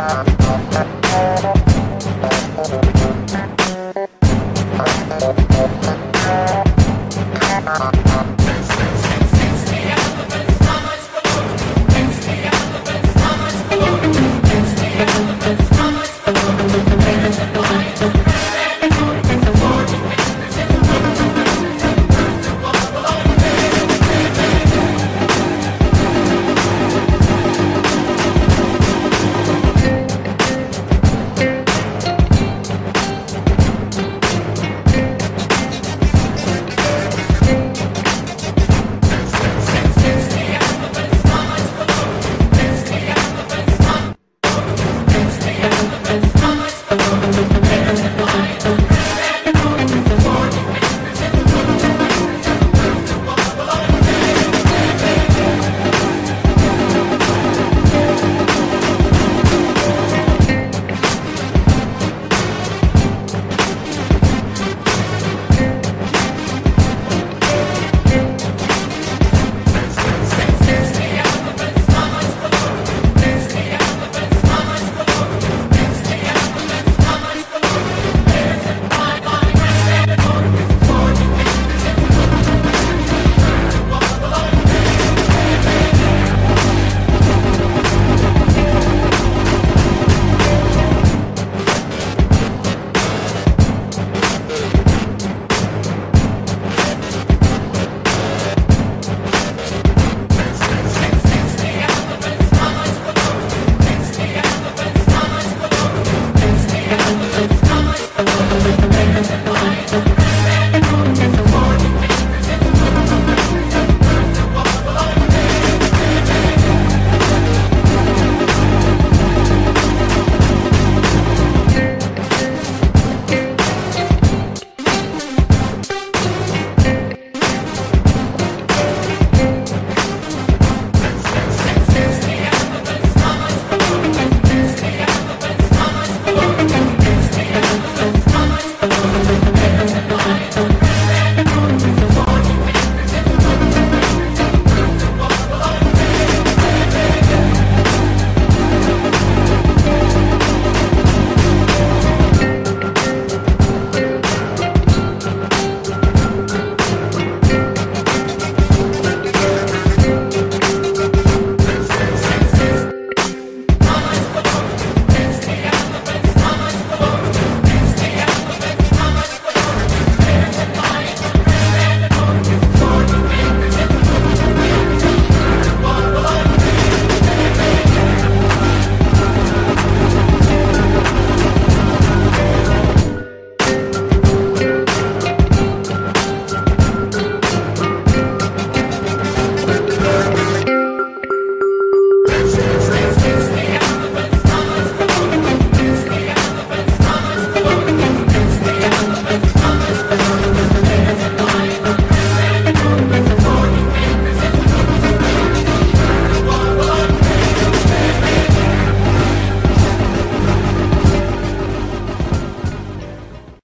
Thanks, thanks.